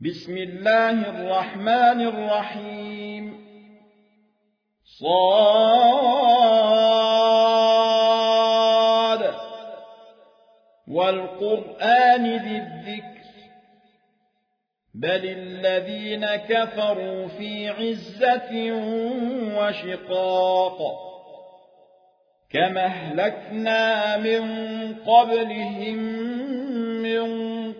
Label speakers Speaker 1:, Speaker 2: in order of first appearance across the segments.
Speaker 1: بسم الله الرحمن الرحيم. صاد. والقرآن ذي الذكر. بل الذين كفروا في عزة وشقاق. كما أهلكنا من قبلهم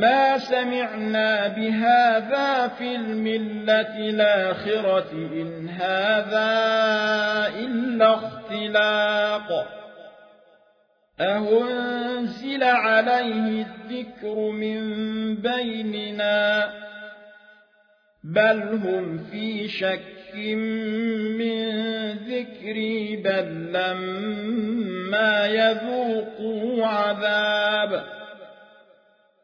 Speaker 1: ما سمعنا بهذا في الملة الآخرة إن هذا إلا اختلاق. أهنزل عليه الذكر من بيننا بل هم في شك من ذكري بل لما يذوقوا عذاب.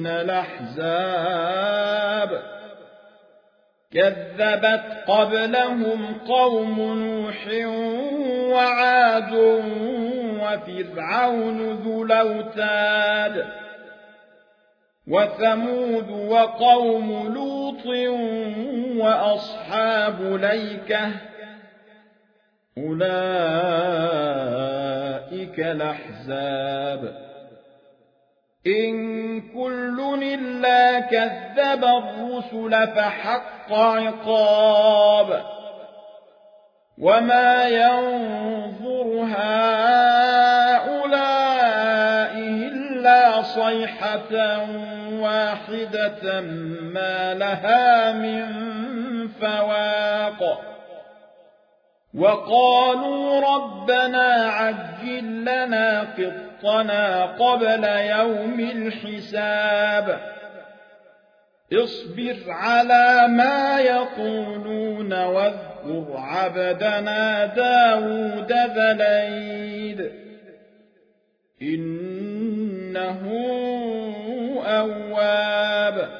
Speaker 1: من الأحزاب. كذبت قبلهم قوم نوح وعاد وفرعون ذو الأوتاد وثمود وقوم لوط وأصحاب ليكة. أولئك الأحزاب. إن كل إلا كذب الرسل فحق عقاب وما ينظر هؤلاء إلا صيحة واحدة ما لها من فواق وقالوا ربنا عجل لنا قطنا قبل يوم الحساب. اصبر على ما يقولون واذكر عبدنا داود ذليد إنه أواب.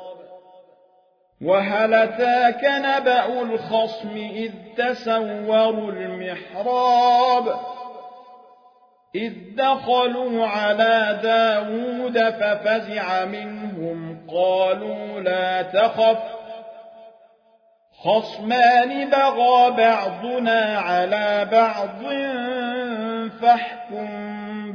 Speaker 1: وهل أتاك نبأ الخصم إذ تسوروا المحراب إذ دخلوا على داود ففزع منهم قالوا لا تخف خصمان بغى بعضنا على بعض فاحكم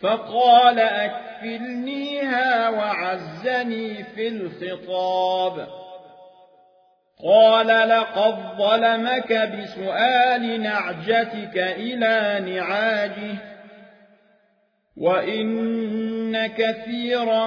Speaker 1: فقال أكفلنيها وعزني في الخطاب. قال لقد ظلمك بسؤال نعجتك إلى نعاجه وإن كثيرا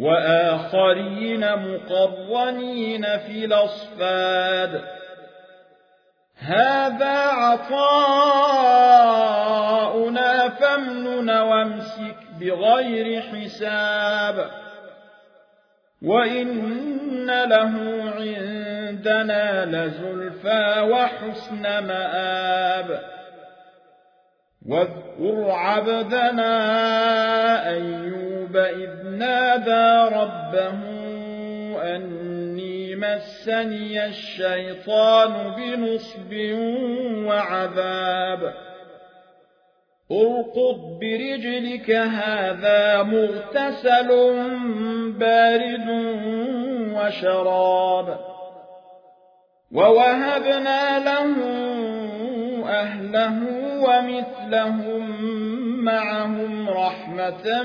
Speaker 1: وآخرين مقرنين في الأصفاد. هذا عطاؤنا فامنن وامسك بغير حساب. وإن له عندنا لزلفى وحسن مآب. واذكر عبدنا أيوب إذ نادى ربه أني مسني الشيطان بنصب وعذاب. ارقض برجلك هذا مغتسل بارد وشراب. ووهبنا له أهله ومثلهم معهم رحمة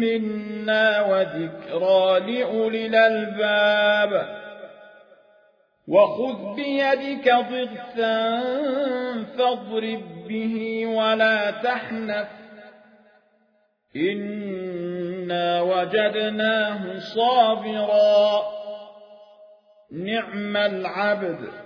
Speaker 1: منا وذكرى لأولي الألباب. وخذ بيدك ضغثا فاضرب به ولا تحنف إنا وجدناه صابرا. نعم العبد.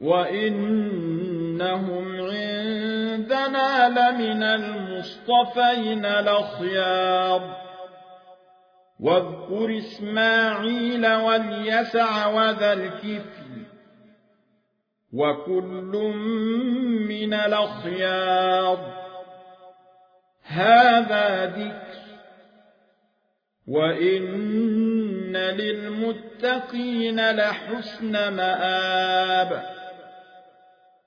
Speaker 1: وإنهم عندنا لمن المصطفين الأخيار واذكر إسماعيل واليسع وذا الكفل وكل من الأخيار هذا ذكر وإن للمتقين لحسن مآب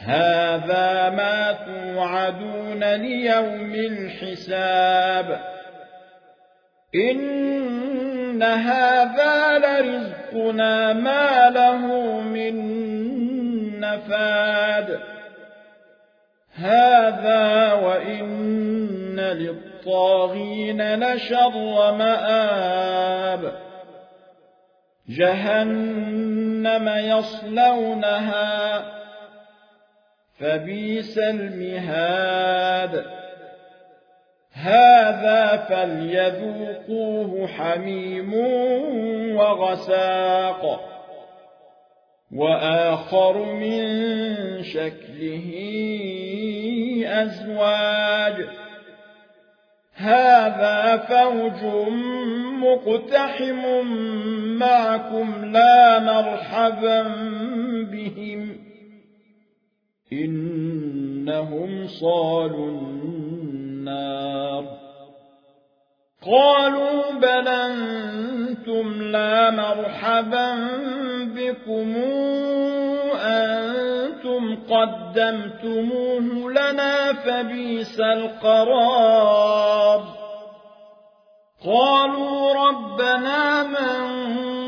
Speaker 1: هذا ما توعدون ليوم الحساب إن هذا لرزقنا ما له من نفاد هذا وإن للطاغين لشر مآب جهنم يصلونها فبيس المهاد. هذا فليذوقوه حميم وغساق وآخر من شكله أزواج. هذا فوج مقتحم معكم لا مرحبا بهم إنهم صالوا النار. قالوا بل أنتم لا مرحبا بكم. أنتم قدمتموه لنا فبيس القرار. قالوا ربنا من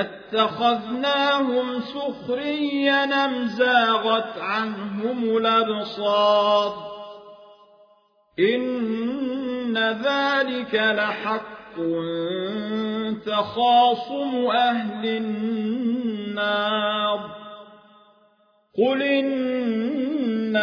Speaker 1: اتخذناهم سخريا نمزاغت عنهم الأبصار إن ذلك لحق تخاصم أهل النار قل إنما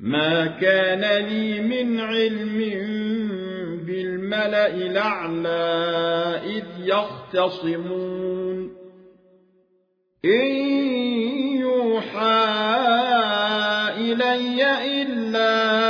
Speaker 1: ما كان لي من علم بالملأ الأعلى إذ يختصمون إن يوحى إلي إلا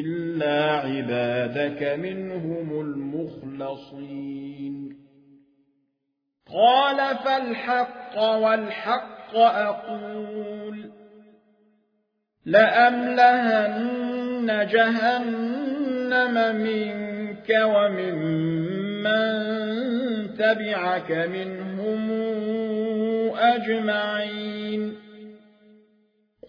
Speaker 1: إلا عبادك منهم المخلصين قال فالحق والحق أقول لأملهن جهنم منك وممن تبعك منهم أجمعين